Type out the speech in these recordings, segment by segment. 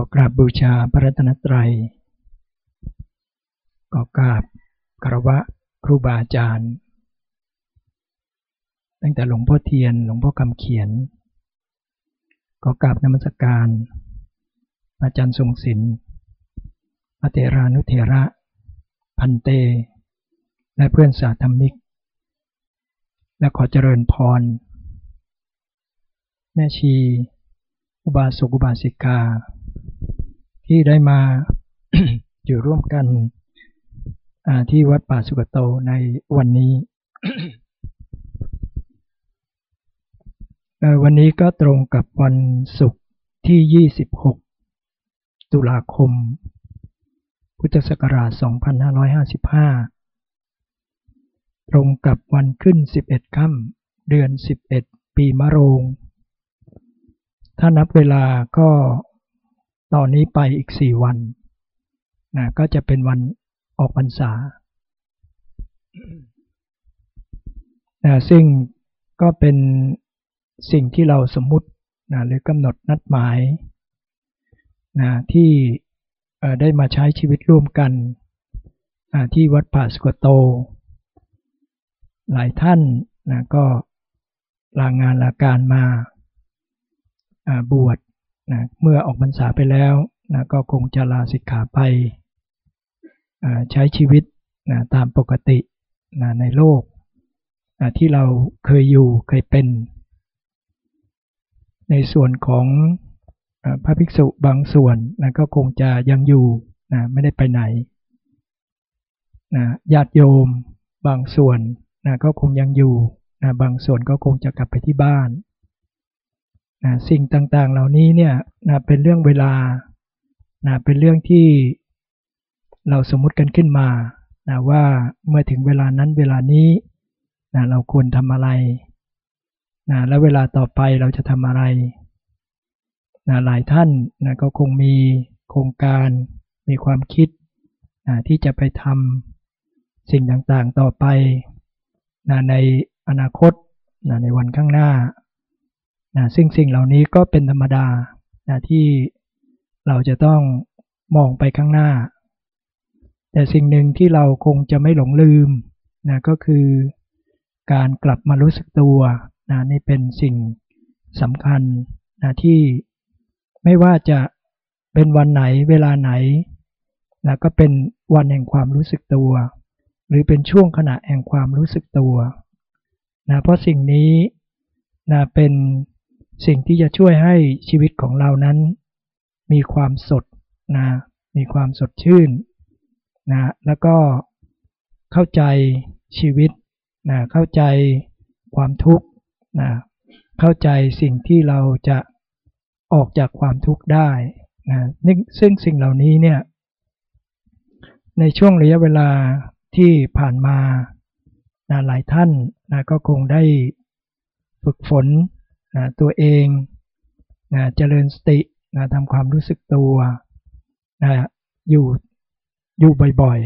ก็กราบบูชาพระรัตนตรัย ก็กราบคารวะครูบาอาจารย์ ตั้งแต่หลวงพ่อเทียน หลวงพ่อคำเขียน ก็กราบนมัสการ อาจารย์ทรงศิลป์พระเทรานุเทระ พันเต และเพื่อนสาธมิก และขอเจริญพร แม่ชี อุบาสกอุบาสิกา ที่ได้มาอยู่ร่วมกันที่วัดป่าสุกโตในวันนี้ วันนี้ก็ตรงกับวันศุกร์ที่ 26 ตุลาคม พุทธศักราช 2555 ตรงกับวันขึ้น 11 ค่ำเดือน 11 ปีมะโรง ถ้านับเวลาก็ ตอนนี้ไปอีก4วันนะก็จะเป็นวันออกพรรษานะซึ่งก็เป็นสิ่งที่เราสมมุตินะหรือกำหนดนัดหมายนะที่ได้มาใช้ชีวิตร่วมกันนะที่วัดป่าสกโต หลายท่านนะก็ลางงานลาการมาบวช นะเมื่อออกพรรษาไปแล้วนะก็คงจะลาสิกขาไปใช้ชีวิตนะตามปกตินะในโลกนะที่เราเคยอยู่เคยเป็น ในส่วนของพระภิกษุบางส่วนนะก็คงจะยังอยู่นะไม่ได้ไปไหนนะญาติโยมบางส่วนนะก็คงยังอยู่นะบางส่วนก็คงจะกลับไปที่บ้าน นะสิ่งต่างๆ เหล่านี้เนี่ยนะเป็นเรื่องเวลานะเป็นเรื่องที่เราสมมติกันขึ้นมานะว่าเมื่อถึงเวลานั้นเวลานี้นะเราควรทำอะไรนะและเวลาต่อไปเราจะทำอะไรนะหลายท่านนะก็คงมีโครงการมีความคิดนะที่จะไปทำสิ่งต่างๆต่อไปนะในอนาคตนะในวันข้างหน้า นะซึ่งสิ่งเหล่านี้ก็เป็นธรรมดานะที่เราจะต้องมองไปข้างหน้า แต่สิ่งหนึ่งที่เราคงจะไม่หลงลืมนะก็คือการกลับมารู้สึกตัวนะนี่เป็นสิ่งสำคัญนะที่ไม่ว่าจะเป็นวันไหนเวลาไหนนะก็เป็นวันแห่งความรู้สึกตัว หรือเป็นช่วงขณะแห่งความรู้สึกตัวนะเพราะสิ่งนี้นะเป็น สิ่งที่จะช่วยให้ชีวิตของเรานั้น มีความสดนะมีความสดชื่นนะแล้วก็เข้าใจชีวิตนะเข้าใจความทุกข์นะเข้าใจสิ่งที่เราจะออกจากความทุกข์ได้นะซึ่งสิ่งเหล่านี้เนี่ยในช่วงระยะเวลาที่ผ่านมานะหลายท่านนะก็คงได้ฝึกฝน นะตัวเองนะเจริญสตินะทำความรู้สึกตัวนะอยู่อยู่บ่อย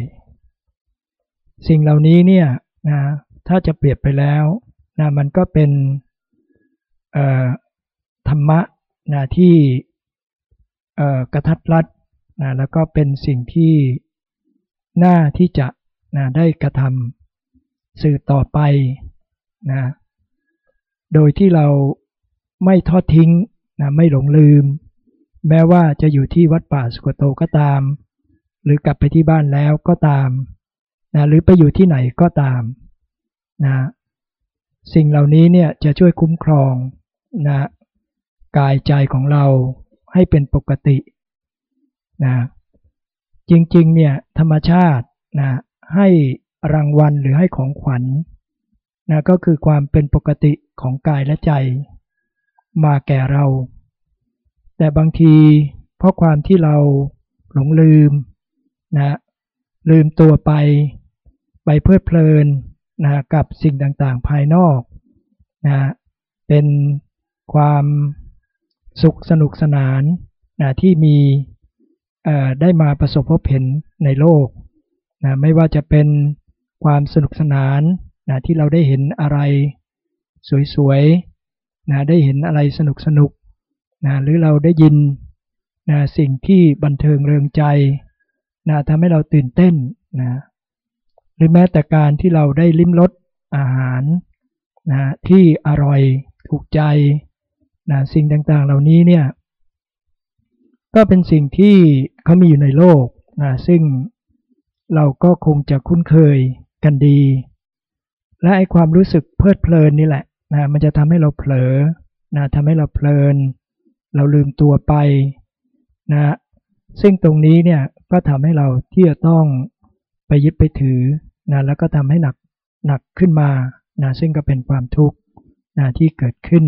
ๆ สิ่งเหล่านี้เนี่ยนะถ้าจะเปรียบไปแล้วนะมันก็เป็นธรรมะนะที่กระทัดรัดนะแล้วก็เป็นสิ่งที่น่าที่จะนะได้กระทำสื่อต่อไปนะโดยที่เรา ไม่ทอดทิ้งนะไม่หลงลืม แม้ว่าจะอยู่ที่วัดป่าสุกโตก็ตาม หรือกลับไปที่บ้านแล้วก็ตามนะหรือไปอยู่ที่ไหนก็ตามนะสิ่งเหล่านี้เนี่ยจะช่วยคุ้มครองนะกายใจของเราให้เป็นปกตินะจริงๆเนี่ยธรรมชาตินะให้รางวัลหรือให้ของขวัญนะก็คือความเป็นปกติของกายและใจ มาแก่เรา แต่บางทีเพราะความที่เราหลงลืมนะลืมตัวไป ไปเพลิดเพลินนะกับสิ่งต่างๆภายนอกนะเป็นความสุขสนุกสนานนะที่มีได้มาประสบพบเห็นในโลกนะไม่ว่าจะเป็นความสนุกสนานนะที่เราได้เห็นอะไร สวยๆ นะได้เห็นอะไรสนุกสนุกนะหรือเราได้ยินนะสิ่งที่บันเทิงเริงใจนะทำให้เราตื่นเต้นนะหรือแม้แต่การที่เราได้ลิ้มรสอาหารนะที่อร่อยถูกใจนะสิ่งต่างๆเหล่านี้เนี่ยก็เป็นสิ่งที่เขามีอยู่ในโลกนะซึ่งเราก็คงจะคุ้นเคยกันดี และไอความรู้สึกเพลิดเพลินนี่แหละ นะมันจะทำให้เราเผลอนะทำให้เราเพลิน เราลืมตัวไปนะซึ่งตรงนี้เนี่ยก็ทำให้เราที่จะต้องไปยึดไปถือนะแล้วก็ทำให้หนักหนักขึ้นมานะซึ่งก็เป็นความทุกข์นะที่เกิดขึ้น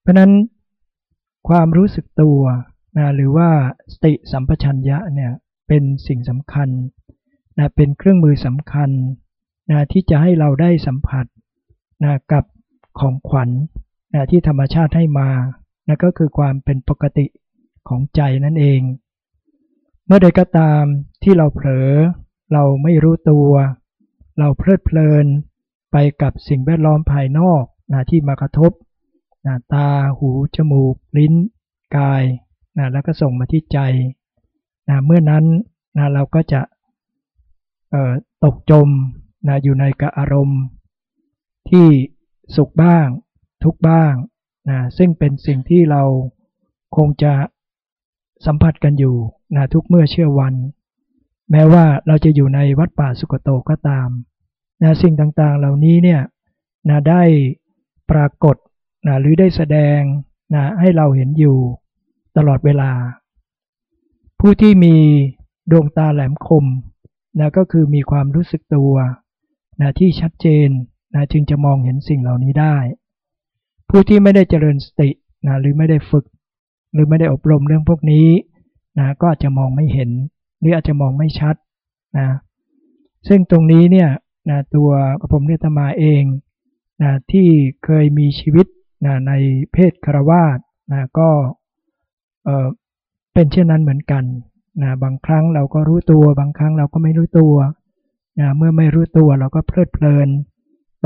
เพราะนั้นความรู้สึกตัวนะหรือว่าสติสัมปชัญญะเนี่ยเป็นสิ่งสำคัญนะเป็นเครื่องมือสำคัญนะที่จะให้เราได้สัมผัสนะกับ ของขวัญนะที่ธรรมชาติให้มานะก็คือความเป็นปกติของใจนั่นเอง เมื่อใดก็ตามที่เราเผลอ เราไม่รู้ตัว เราเพลิดเพลินไปกับสิ่งแวดล้อมภายนอกนะที่มากระทบนะตาหู จมูก ลิ้น กายนะแล้วก็ส่งมาที่ใจนะเมื่อนั้นนะเราก็จะตกจมนะอยู่ในกับอารมณ์ ที่ สุขบ้าง ทุกบ้างนะซึ่งเป็นสิ่งที่เราคงจะสัมผัสกันอยู่นะทุกเมื่อเชื่อวัน แม้ว่าเราจะอยู่ในวัดป่าสุกโตก็ตามนะสิ่งต่างๆเหล่านี้เนี่ยนะได้ปรากฏนะหรือได้แสดงนะให้เราเห็นอยู่ตลอดเวลา ผู้ที่มีดวงตาแหลมคมนะก็คือมีความรู้สึกตัวนะที่ชัดเจน นะจึงจะมองเห็นสิ่งเหล่านี้ได้ ผู้ที่ไม่ได้เจริญสตินะหรือไม่ได้ฝึก หรือไม่ได้อบรมเรื่องพวกนี้นะก็อาจจะมองไม่เห็น หรืออาจจะมองไม่ชัดนะซึ่งตรงนี้เนี่ยนะตัวผมเนตมาเองนะที่เคยมีชีวิตนะในเพศคารวาสนะก็เออเป็นเช่นนั้นเหมือนกันนะบางครั้งเราก็รู้ตัว บางครั้งเราก็ไม่รู้ตัวนะเมื่อไม่รู้ตัวเราก็เพลิดเพลิน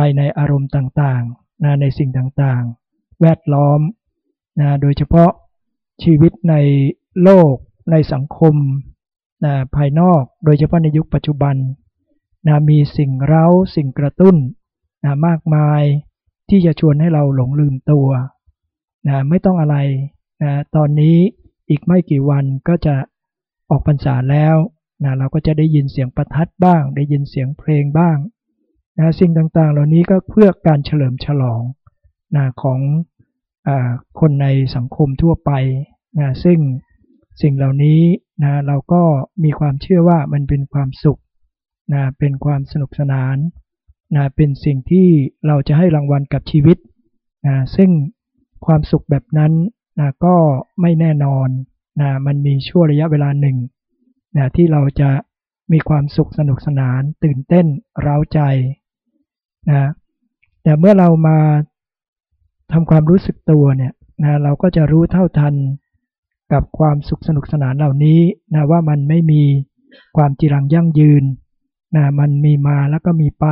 ไปในอารมณ์ต่างๆนะในสิ่งต่างๆ แวดล้อมนะโดยเฉพาะชีวิตในโลก ในสังคมนะภายนอก โดยเฉพาะในยุคปัจจุบันนะมีสิ่งเร้าสิ่งกระตุ้นนะมากมายที่จะชวนให้เราหลงลืมตัวนะไม่ต้องอะไรนะตอนนี้อีกไม่กี่วันก็จะออกพรรษาแล้วนะเราก็จะได้ยินเสียงประทัดบ้าง ได้ยินเสียงเพลงบ้าง นะสิ่งต่างๆ เหล่านี้ก็เพื่อการเฉลิมฉลองนะของอคนในสังคมทั่วไปนะซึ่งสิ่งเหล่านี้นะเราก็มีความเชื่อว่ามันเป็นความสุขนะเป็นความสนุกสนานนะเป็นสิ่งที่เราจะให้รางวัลกับชีวิตนะซึ่งความสุขแบบนั้นนะก็ไม่แน่นอนนะมันมีช่วงระยะเวลาหนึ่งนะที่เราจะมีความสุขสนุกสนาน ตื่นเต้นเร้าใจ นะแต่เมื่อเรามาทำความรู้สึกตัวเนี่ยนะเราก็จะรู้เท่าทันกับความสุขสนุกสนานเหล่านี้นะว่ามันไม่มีความจีรังยั่งยืนนะมันมีมาแล้วก็มีไป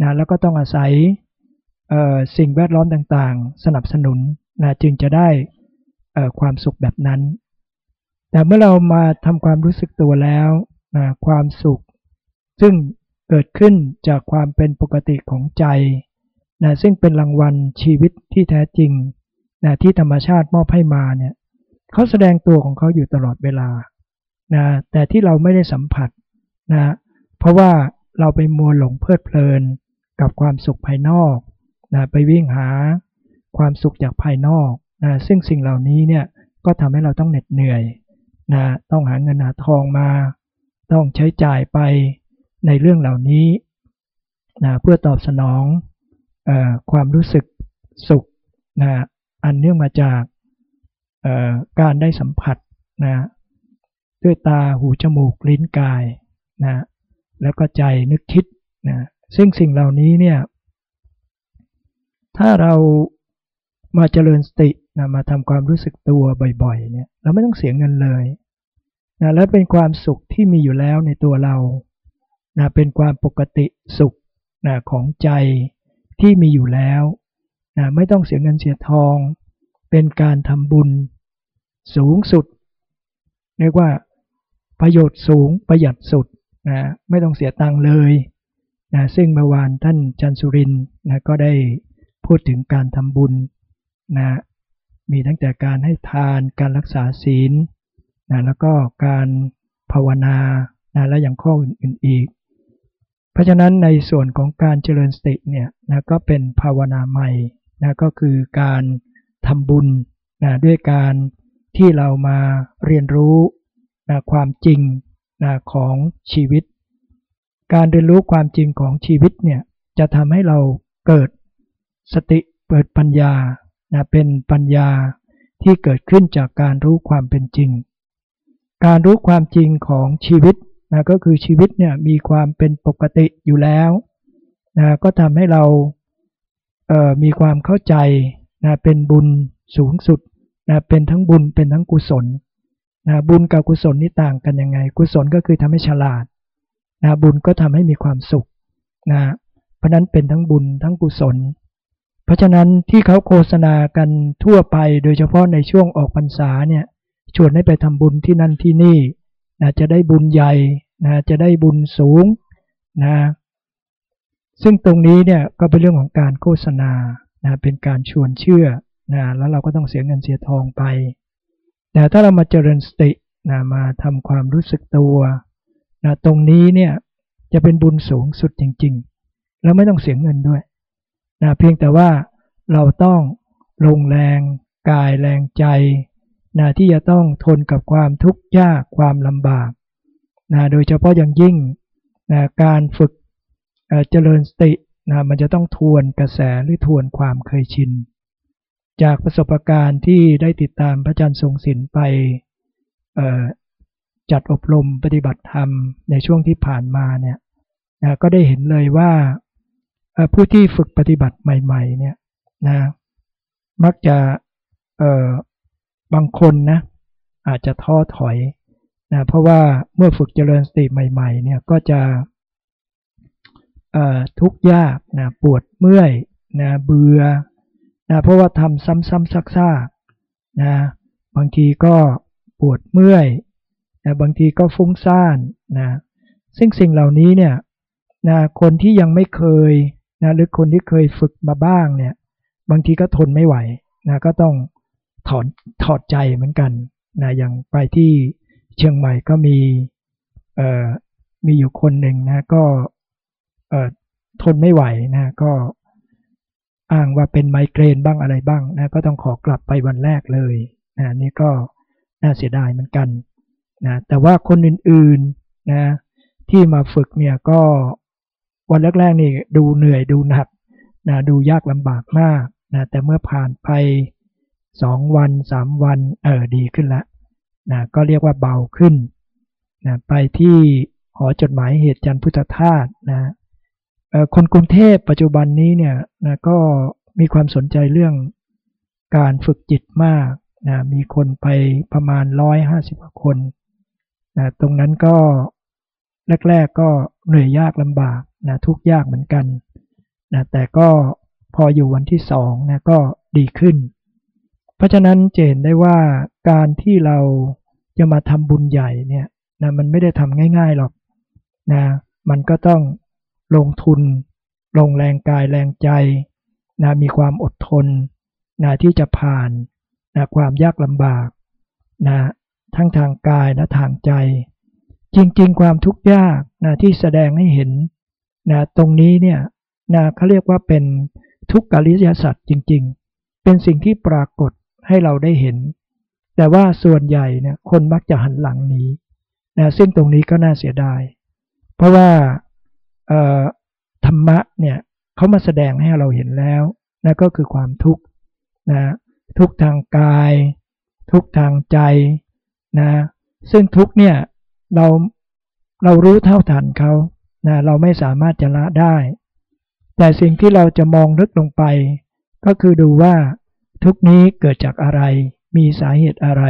นะแล้วก็ต้องอาศัยสิ่งแวดล้อมต่างๆ สนับสนุนนะจึงจะได้ความสุขแบบนั้น แต่เมื่อเรามาทำความรู้สึกตัวแล้วนะความสุข ซึ่ง เกิดขึ้นจากความเป็นปกติของใจนะซึ่งเป็นรางวัลชีวิตที่แท้จริงนะที่ธรรมชาติมอบให้มาเนี่ยเขาแสดงตัวของเขาอยู่ตลอดเวลานะแต่ที่เราไม่ได้สัมผัสนะเพราะว่าเราไปมัวหลงเพลิดเพลินกับความสุขภายนอกนะไปวิ่งหาความสุขจากภายนอกนะซึ่งสิ่งเหล่านี้เนี่ยก็ทำให้เราต้องเหน็ดเหนื่อยนะต้องหาเงินหาทองมา ต้องใช้จ่ายไป ในเรื่องเหล่านี้นะเพื่อตอบสนองอความรู้สึกสุขนะอันเนื่องมาจากการได้สัมผัสนะด้วยตาหูจมูกลิ้นกายนะแล้วก็ใจนึกคิดนะซึ่งสิ่งเหล่านี้เนี่ยถ้าเรามาเจริญสตินะมาทำความรู้สึกตัวบ่อยๆเนี่ยเราไม่ต้องเสียเงินเลยนะและเป็นความสุขที่มีอยู่แล้วในตัวเรา นะเป็นความปกติสุขนะของใจที่มีอยู่แล้วนะไม่ต้องเสียเงินเสียทอง เป็นการทำบุญสูงสุด เรียกว่าประโยชน์สูงประหยัดสุดนะไม่ต้องเสียตังค์เลยนะซึ่งเมื่อวานท่านจันสุรินนะก็ได้พูดถึงการทำบุญนะมีตั้งแต่การให้ทานการรักษาศีลนะแล้วก็การภาวนานะและอย่างข้ออื่นๆอีก เพราะฉะนั้นในส่วนของการเจริญสติเนี่ยนะก็เป็นภาวนาใหม่นะก็คือการทำบุญนะด้วยการที่เรามาเรียนรู้นะความจริงนะของชีวิต การเรียนรู้ความจริงของชีวิตเนี่ยจะทำให้เราเกิดสติเปิดปัญญานะเป็นปัญญาที่เกิดขึ้นจากการรู้ความเป็นจริง การรู้ความจริงของชีวิต นะก็คือชีวิตเนี่ยมีความเป็นปกติอยู่แล้วนะก็ทำให้เราเมีความเข้าใจนะเป็นบุญสูงสุดนะเป็นทั้งบุญเป็นทั้งกุศลนะบุญกับกุศลนี่ต่างกันยังไง กุศลก็คือทำให้ฉลาดนะบุญก็ทำให้มีความสุขนะเพราะนั้นเป็นทั้งบุญทั้งกุศล เพราะฉะนั้นที่เขาโฆษณากันทั่วไปโดยเฉพาะในช่วงออกพรรษาเนี่ยชวนให้ไปทำบุญที่นั่นที่นี่ นะจะได้บุญใหญ่นะจะได้บุญสูงนะซึ่งตรงนี้เนี่ยก็เป็นเรื่องของการโฆษณานะเป็นการชวนเชื่อนะแล้วเราก็ต้องเสียเงินเสียทองไปแต่ถ้าเรามาเจริญสตินะมาทำความรู้สึกตัวนะตรงนี้เนี่ยจะเป็นบุญสูงสุดจริงๆ แล้วไม่ต้องเสียเงินด้วยนะเพียงแต่ว่าเราต้องลงแรงกายแรงใจ นะที่จะต้องทนกับความทุกข์ยากความลำบากนะโดยเฉพาะอย่างยิ่งนะการฝึกเจริญสตินะมันจะต้องทวนกระแสหรือทวนความเคยชิน จากประสบการณ์ที่ได้ติดตามพระอาจารย์ทรงศิลป์ไปจัดอบรมปฏิบัติธรรมในช่วงที่ผ่านมาเนี่ยนะก็ได้เห็นเลยว่าผู้ที่ฝึกปฏิบัติใหม่ ๆ เนี่ยนะมักจะ บางคนนะอาจจะท้อถอยนะเพราะว่าเมื่อฝึกเจริญสติใหม่ ๆ เนี่ยก็จะทุกข์ยากนะปวดเมื่อยนะเบื่อนะเพราะว่าทำซ้ำๆซักๆนะบางทีก็ปวดเมื่อยนะบางทีก็ฟุ้งซ่านนะซึ่งสิ่งเหล่านี้เนี่ยนะคนที่ยังไม่เคยนะหรือคนที่เคยฝึกมาบ้างเนี่ยบางทีก็ทนไม่ไหวนะก็ต้อง ถอนถอดใจเหมือนกันนะอย่างไปที่เชียงใหม่ก็มีเอ่อมีอยู่คนหนึ่งนะก็เอ่อทนไม่ไหวนะก็อ้างว่าเป็นไมเกรนบ้างอะไรบ้างนะก็ต้องขอกลับไปวันแรกเลยนะนี่ก็น่าเสียดายเหมือนกันนะแต่ว่าคนอื่นๆนะที่มาฝึกเนี่ยก็วันแรกๆนี่ดูเหนื่อยดูหนักนะดูยากลำบากมากนะแต่เมื่อผ่านไป สองวันสามวันเออดีขึ้นละนะก็เรียกว่าเบาขึ้นนะไปที่หอจดหมายเหตุจันพุทธทาสนะคนกรุงเทพปัจจุบันนี้เนี่ยนะก็มีความสนใจเรื่องการฝึกจิตมากนะมีคนไปประมาณร้อยห้าสิบกว่าคนนะตรงนั้นก็แรก ๆก็เหนื่อยยากลำบากนะทุกยากเหมือนกันนะแต่ก็พออยู่วันที่สองนะก็ดีขึ้น ราะฉะนั้นเจนได้ว่าการที่เราจะมาทำบุญใหญ่เนี่ยนะมันไม่ได้ทำง่าย ๆหรอกนะมันก็ต้องลงทุน ลงแรงกายแรงใจนะมีความอดทนนะที่จะผ่านนะความยากลำบากนะทั้งทางกายและทางใจ จริงๆ ความทุกข์ยากนะที่แสดงให้เห็นนะตรงนี้เนี่ยนะเขาเรียกว่าเป็นทุกขอริยสัจจริง ๆ เป็นสิ่งที่ปรากฏ ให้เราได้เห็น แต่ว่าส่วนใหญ่เนี่ยคนมักจะหันหลังหนีนะซึ่งตรงนี้ก็น่าเสียดาย เพราะว่าธรรมะเนี่ยเขามาแสดงให้เราเห็นแล้วนะก็คือความทุกข์นะทุกทางกาย ทุกทางใจนะซึ่งทุกเนี่ยเราเรารู้เท่าทันเขานะเราไม่สามารถจะละได้ แต่สิ่งที่เราจะมองลึกลงไป ก็คือดูว่า ทุกนี้เกิดจากอะไร มีสาเหตุอะไร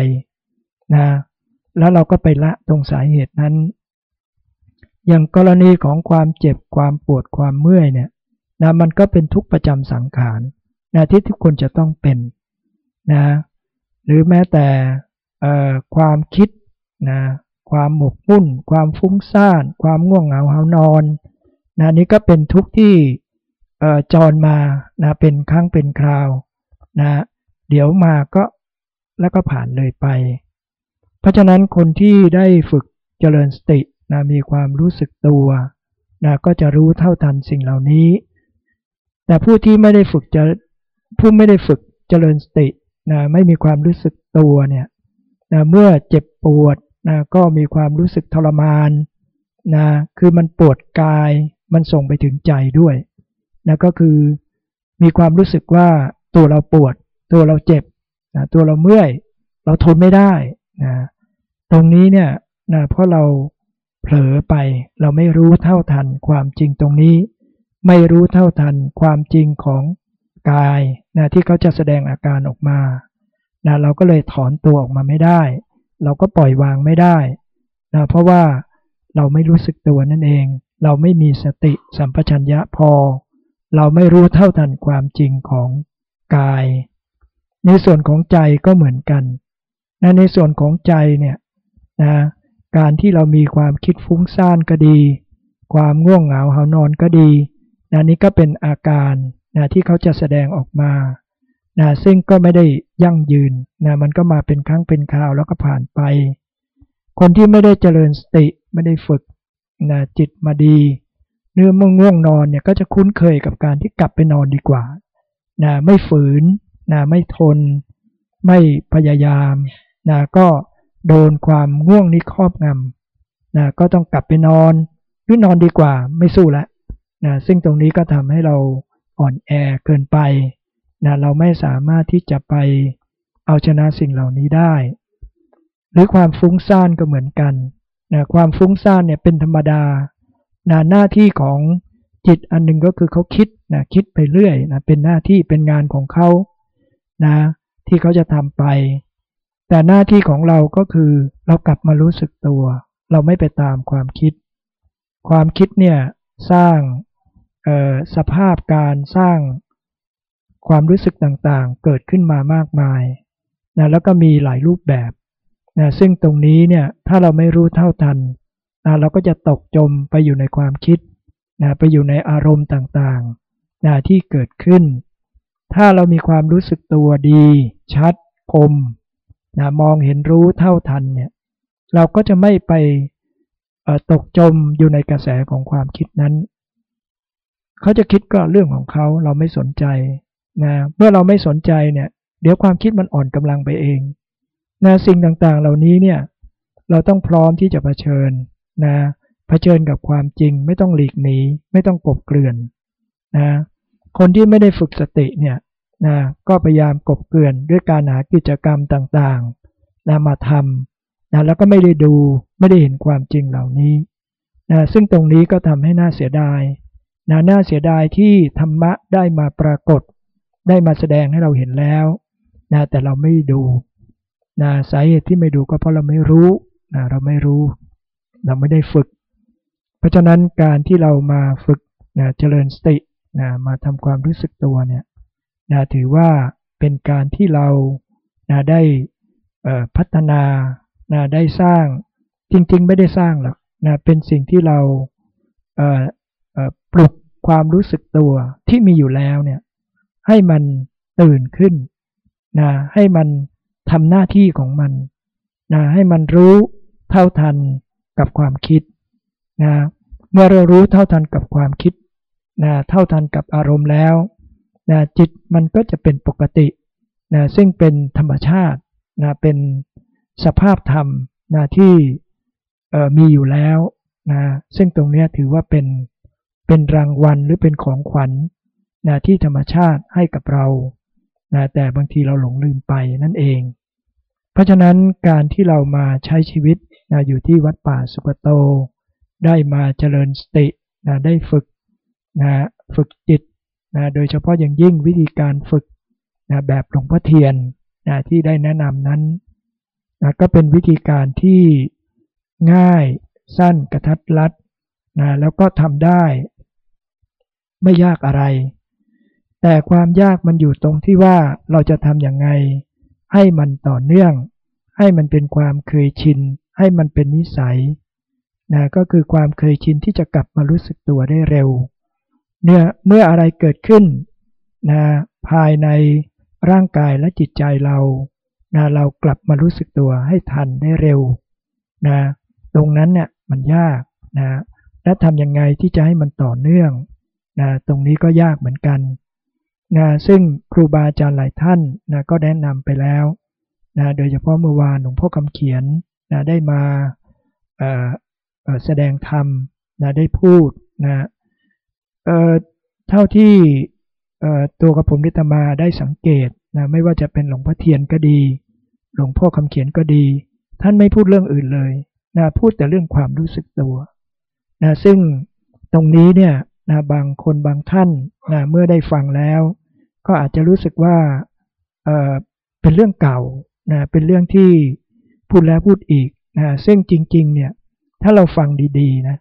นะแล้วเราก็ไปละตรงสาเหตุนั้น อย่างกรณีของความเจ็บความปวดความเมื่อยเนี่ยนะมันก็เป็นทุกประจำสังขารนะที่ทุกคนจะต้องเป็นนะหรือแม้แต่ความคิดนะความหมกมุ่น ความฟุ้งซ่าน ความง่วงเหงาหานอนนะนี่ก็เป็นทุกข์ที่จรมานะเป็นครั้งเป็นคราว นะเดี๋ยวมาก็แล้วก็ผ่านเลยไป เพราะฉะนั้นคนที่ได้ฝึกเจริญสตินะมีความรู้สึกตัวนะก็จะรู้เท่าทันสิ่งเหล่านี้ แต่ผู้ที่ไม่ได้ฝึกจะผู้ไม่ได้ฝึกเจริญสตินะไม่มีความรู้สึกตัวเนี่ยนะเมื่อเจ็บปวดนะก็มีความรู้สึกทรมานนะคือมันปวดกายมันส่งไปถึงใจด้วยนะก็คือมีความรู้สึกว่า ตัวเราปวด ตัวเราเจ็บนะตัวเราเมื่อย เราทนไม่ได้นะตรงนี้เนี่ยนะเพราะเราเผลอไปเราไม่รู้เท่าทันความจริงตรงนี้ ไม่รู้เท่าทันความจริงของกายนะที่เขาจะแสดงอาการออกมานะเราก็เลยถอนตัวออกมาไม่ได้ เราก็ปล่อยวางไม่ได้นะเพราะว่าเราไม่รู้สึกตัวนั่นเอง เราไม่มีสติสัมปชัญญะพอ เราไม่รู้เท่าทันความจริงของ กาย ในส่วนของใจก็เหมือนกันนะในส่วนของใจเนี่ยนะการที่เรามีความคิดฟุ้งซ่านก็ดี ความง่วงเหงาหานอนก็ดีนะนี้ก็เป็นอาการนะที่เขาจะแสดงออกมานะซึ่งก็ไม่ได้ยั่งยืนนะมันก็มาเป็นครั้งเป็นคราวแล้วก็ผ่านไป คนที่ไม่ได้เจริญสติไม่ได้ฝึกนะจิตมาดีเนื้อมุ่งง่วงนอนเนี่ยก็จะคุ้นเคยกับการที่กลับไปนอนดีกว่า นะไม่ฝืนนะไม่ทน ไม่พยายามนะก็โดนความง่วงนี้ครอบงำนะก็ต้องกลับไปนอนหรือนอนดีกว่าไม่สู้แล้วนะซึ่งตรงนี้ก็ทำให้เราอ่อนแอเกินไปนะเราไม่สามารถที่จะไปเอาชนะสิ่งเหล่านี้ได้ หรือความฟุ้งซ่านก็เหมือนกันนะความฟุ้งซ่านเนี่ยเป็นธรรมดานะหน้าที่ของ จิตอันหนึ่งก็คือเขาคิดนะคิดไปเรื่อยนะเป็นหน้าที่เป็นงานของเขานะที่เขาจะทำไป แต่หน้าที่ของเราก็คือเรากลับมารู้สึกตัว เราไม่ไปตามความคิด ความคิดเนี่ยสร้างสภาพการสร้างความรู้สึกต่างๆ เกิดขึ้นมามากมายนะแล้วก็มีหลายรูปแบบนะซึ่งตรงนี้เนี่ยถ้าเราไม่รู้เท่าทันนะเราก็จะตกจมไปอยู่ในความคิด นะไปอยู่ในอารมณ์ต่างๆนะที่เกิดขึ้น ถ้าเรามีความรู้สึกตัวดี ชัด คมนะมองเห็นรู้เท่าทันเนี่ยเราก็จะไม่ไปตกจมอยู่ในกระแสของความคิดนั้น เขาจะคิดก็เรื่องของเขาเราไม่สนใจนะเมื่อเราไม่สนใจเนี่ย เดี๋ยวความคิดมันอ่อนกำลังไปเองนะสิ่งต่างๆ เหล่านี้เนี่ย เราต้องพร้อมที่จะะเผชิญนะ ผชิญกับความจริง ไม่ต้องหลีกหนีไม่ต้องกบเกลื่อนนะคนที่ไม่ได้ฝึกสติเนี่ยนะก็พยายามกบเกลื่อนด้วยการหากิจกรรมต่างๆนะมาทำนะแล้วก็ไม่ได้ดูไม่ได้เห็นความจริงเหล่านี้นะซึ่งตรงนี้ก็ทำให้น่าเสียดายนะน่าเสียดายที่ธรรมะได้มาปรากฏ ได้มาแสดงให้เราเห็นแล้วนะแต่เราไม่ดูนะสาเหตุที่ไม่ดูก็เพราะเราไม่รู้นะเราไม่รู้ เราไม่ได้ฝึก เพราะฉะนั้นการที่เรามาฝึกนะเจริญสตินะมาทำความรู้สึกตัวเนี่ยนะถือว่าเป็นการที่เรานะได้พัฒนานะได้สร้างจริงๆ ไม่ได้สร้างหรอกนะเป็นสิ่งที่เราปลุกความรู้สึกตัวที่มีอยู่แล้วเนี่ยให้มันตื่นขึ้นนะให้มันทำหน้าที่ของมันนะให้มันรู้เท่าทันกับความคิด นะเมื่อเรารู้เท่าทันกับความคิดนะเท่าทันกับอารมณ์แล้วนะจิตมันก็จะเป็นปกตินะซึ่งเป็นธรรมชาตินะเป็นสภาพธรรมนะที่มีอยู่แล้วนะซึ่งตรงนี้ถือว่าเป็นเป็นรางวัลหรือเป็นของขวัญนะที่ธรรมชาติให้กับเรานะแต่บางทีเราหลงลืมไปนั่นเอง เพราะฉะนั้นการที่เรามาใช้ชีวิตนะอยู่ที่วัดป่าสุกโต ได้มาเจริญสตินะได้ฝึกนะฝึกจิตนะโดยเฉพาะอย่างยิ่งวิธีการฝึกนะแบบหลวงพ่อเทียนนะที่ได้แนะนำนั้นนะก็เป็นวิธีการที่ง่ายสั้นกระทัดรัดนะแล้วก็ทำได้ ไม่ยากอะไร แต่ความยากมันอยู่ตรงที่ว่าเราจะทำอย่างไง ให้มันต่อเนื่อง ให้มันเป็นความเคยชิน ให้มันเป็นนิสัย นะก็คือความเคยชินที่จะกลับมารู้สึกตัวได้เร็วเนี่ยเมื่ออะไรเกิดขึ้นนะภายในร่างกายและจิตใจเรานะเรากลับมารู้สึกตัวให้ทันได้เร็วนะตรงนั้นเนี่ยมันยากนะและทำยังไงที่จะให้มันต่อเนื่องนะตรงนี้ก็ยากเหมือนกันนะซึ่งครูบาอาจารย์หลายท่านนะก็แนะนำไปแล้วนะโดยเฉพาะเมื่อวานหลวงพ่อคำเขียนนะได้มา แสดงธรรมนะได้พูดนะเท่าที่ตัวกระผมนิตมาได้สังเกตนะไม่ว่าจะเป็นหลวงพ่อเทียนก็ดี หลวงพ่อคำเขียนก็ดี ท่านไม่พูดเรื่องอื่นเลยนะพูดแต่เรื่องความรู้สึกตัวนะซึ่งตรงนี้เนี่ยนะบางคนบางท่านนะเมื่อได้ฟังแล้ว ก็อาจจะรู้สึกว่าเเป็นเรื่องเก่านะเป็นเรื่องที่พูดแล้วพูดอีกนะซึ่งจริงๆเนี่ย ถ้าเราฟังดีๆนะ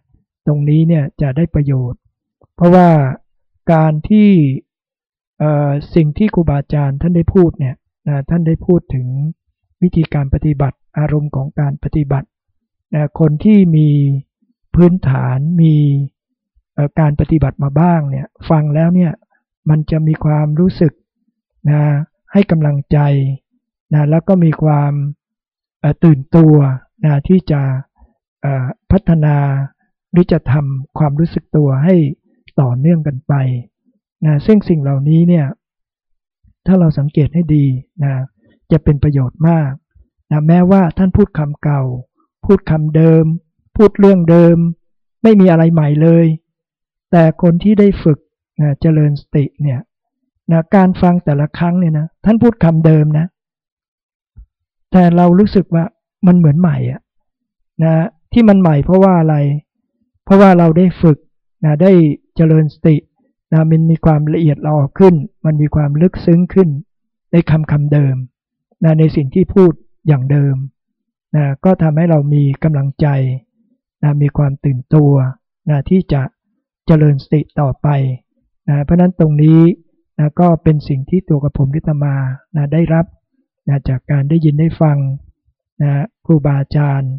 ตรงนี้เนี่ยจะได้ประโยชน์ เพราะว่าการที่สิ่งที่ครูบาอาจารย์ท่านได้พูดเนี่ยนะท่านได้พูดถึงวิธีการปฏิบัติอารมณ์ของการปฏิบัตินะคนที่มีพื้นฐานมีการปฏิบัติมาบ้างเนี่ยฟังแล้วเนี่ยมันจะมีความรู้สึกนะให้กำลังใจนะแล้วก็มีความตื่นตัวนะที่จะ พัฒนาหรือจะทำความรู้สึกตัวให้ต่อเนื่องกันไปนะซึ่งสิ่งเหล่านี้เนี่ยถ้าเราสังเกตให้ดีนะจะเป็นประโยชน์มากนะแม้ว่าท่านพูดคำเก่า พูดคำเดิม พูดเรื่องเดิม ไม่มีอะไรใหม่เลย แต่คนที่ได้ฝึกนะเจริญสติเนี่ยนะการฟังแต่ละครั้งเนี่ยนะท่านพูดคำเดิมนะ แต่เรารู้สึกว่ามันเหมือนใหม่อะนะ ที่มันใหม่เพราะว่าอะไร เพราะว่าเราได้ฝึกนะได้เจริญสตินะมันมีความละเอียดละอขึ้น มันมีความลึกซึ้งขึ้น ในคำคำเดิมนะในสิ่งที่พูดอย่างเดิมนะก็ทำให้เรามีกำลังใจนะมีความตื่นตัวนะที่จะเจริญสติต่อไปนะเพราะนั้นตรงนี้นะก็เป็นสิ่งที่ตัวกระผมทิตมานะได้รับนะจากการได้ยินได้ฟังนะครูบาอาจารย์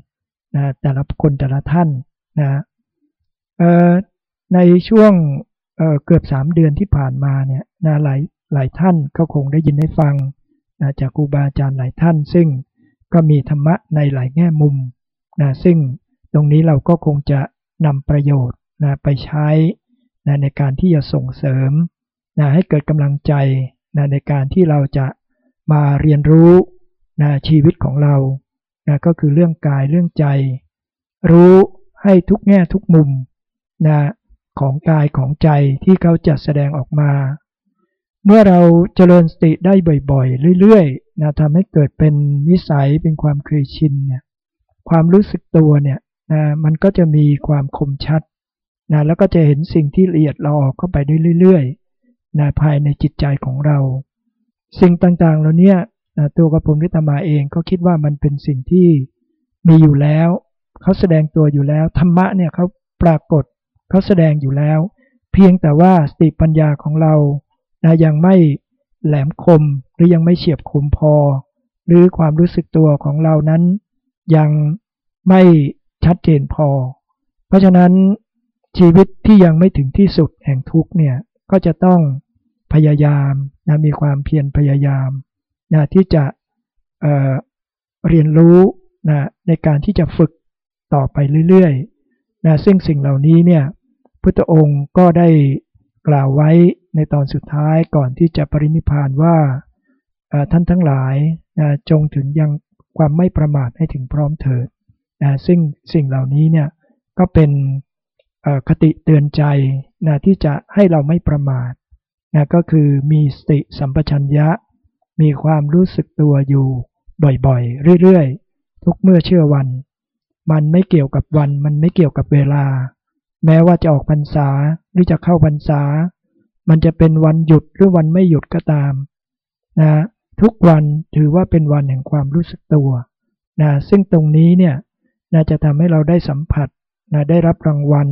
นะแต่ละคนแต่ละท่านนะในช่วงเเกือบสามเดือนที่ผ่านมาเนี่ยนะหลายหลายท่านก็คงได้ยินได้ฟังนะจากครูบาอาจารย์หลายท่าน ซึ่งก็มีธรรมะในหลายแง่มุมนะซึ่งตรงนี้เราก็คงจะนำประโยชน์นะไปใช้นะในการที่จะส่งเสริมนะให้เกิดกำลังใจนะในการที่เราจะมาเรียนรู้นะชีวิตของเรา นะก็คือเรื่องกายเรื่องใจ รู้ให้ทุกแง่ทุกมุมนะของกายของใจที่เขาจะแสดงออกมา เมื่อเราเจริญสติได้บ่อยๆ เรื่อยๆนะทำให้เกิดเป็นนิสัยเป็นความเคยชินเนี่ยความรู้สึกตัวเนี่ยนะมันก็จะมีความคมชัดนะแล้วก็จะเห็นสิ่งที่ละเอียดเราออกเข้าไปได้เรื่อยๆนะภายในจิตใจของเรา สิ่งต่างๆเหล่านี้ นะตัวกระผมนิตมาเองก็คิดว่ามันเป็นสิ่งที่มีอยู่แล้ว เขาแสดงตัวอยู่แล้ว ธรรมะเนี่ยเขาปรากฏเขาแสดงอยู่แล้ว เพียงแต่ว่าสติปัญญาของเรานะยังไม่แหลมคมหรือยังไม่เฉียบคมพอ หรือความรู้สึกตัวของเรานั้น ยังไม่ชัดเจนพอ เพราะฉะนั้นชีวิตที่ยังไม่ถึงที่สุดแห่งทุกเนี่ยก็จะต้องพยายามนะมีความเพียรพยายาม นะที่จะเเรียนรู้นะในการที่จะฝึกต่อไปเรื่อยๆนะซึ่งสิ่งเหล่านี้เนี่ยพุทธองค์ก็ได้กล่าวไว้ในตอนสุดท้ายก่อนที่จะปรินิพานว่าท่านทั้งหลายนะจงถึงยังความไม่ประมาทให้ถึงพร้อมเถิดนะซึ่งสิ่งเหล่านี้เนี่ยก็เป็นคติเตือนใจนะที่จะให้เราไม่ประมาทนะก็คือมีสติสัมปชัญญะ มีความรู้สึกตัวอยู่บ่อยๆ เรื่อยๆ ทุกเมื่อเชื่อวัน มันไม่เกี่ยวกับวัน มันไม่เกี่ยวกับเวลา แม้ว่าจะออกพรรษาหรือจะเข้าพรรษา มันจะเป็นวันหยุดหรือวันไม่หยุดก็ตามนะทุกวันถือว่าเป็นวันแห่งความรู้สึกตัวนะซึ่งตรงนี้เนี่ยน่าจะทำให้เราได้สัมผัสนะได้รับรางวัล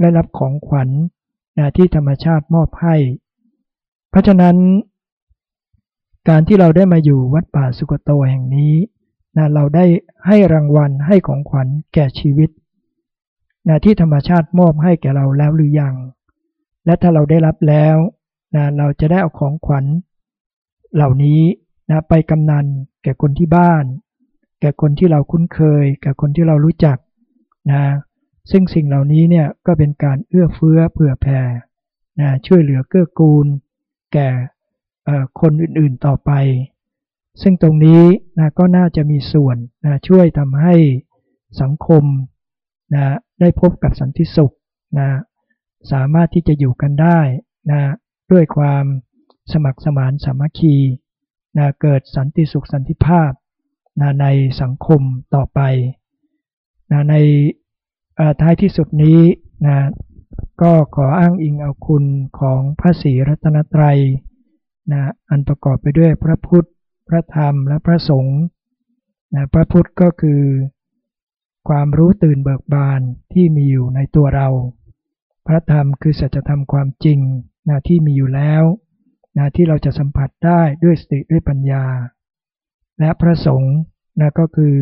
ได้รับของขวัญนะที่ธรรมชาติมอบให้ เพราะฉะนั้น การที่เราได้มาอยู่วัดป่าสุกโตแห่งนี้นะเราได้ให้รางวัลให้ของขวัญแก่ชีวิตนะที่ธรรมชาติมอบให้แก่เราแล้วหรือยัง และถ้าเราได้รับแล้วนะเราจะได้เอาของขวัญ เหล่านี้นะไปกำนันแก่คนที่บ้าน แก่คนที่เราคุ้นเคย แก่คนที่เรารู้จักนะซึ่งสิ่งเหล่านี้เนี่ยก็เป็นการเอื้อเฟื้อเผื่อแผ่นะช่วยเหลือเกื้อกูล แก่ คนอื่นๆต่อไป ซึ่งตรงนี้นะก็น่าจะมีส่วนนะช่วยทำให้สังคมนะได้พบกับสันติสุขนะสามารถที่จะอยู่กันได้นะด้วยความสมัครสมานสามัคคีนะเกิดสันติสุขสันติภาพนะในสังคมต่อไปนะในท้ายที่สุดนี้นะก็ขออ้างอิงเอาคุณของพระศรีรัตนตรัย นะอันประกอบไปด้วยพระพุทธ พระธรรม และพระสงฆ์นะพระพุทธก็คือ ความรู้ตื่นเบิกบานที่มีอยู่ในตัวเรา พระธรรมคือสัจธรรมความจริงนะที่มีอยู่แล้วนะที่เราจะสัมผัสได้ด้วยสติด้วยปัญญา และพระสงฆ์นะก็คือ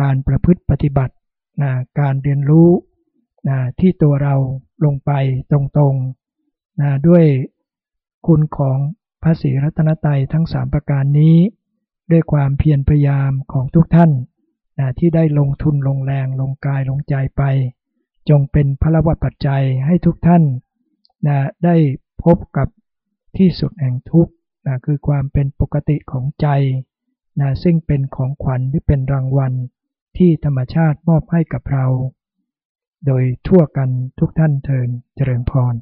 การประพฤติปฏิบัตินะการเรียนรู้นะที่ตัวเราลงไปตรงๆนะด้วยคุณของ พระศรีรัตนตรัยทั้งสามประการนี้ ด้วยความเพียรพยายามของทุกท่านนะที่ได้ลงทุนลงแรงลงกายลงใจไป จงเป็นพระวัตปัจจัยให้ทุกท่านนะได้พบกับที่สุดแห่งทุกข์นะคือความเป็นปกติของใจนะซึ่งเป็นของขวัญหรือเป็นรางวัลที่ธรรมชาติมอบให้กับเรา โดยทั่วกันทุกท่านเทินเจริญพร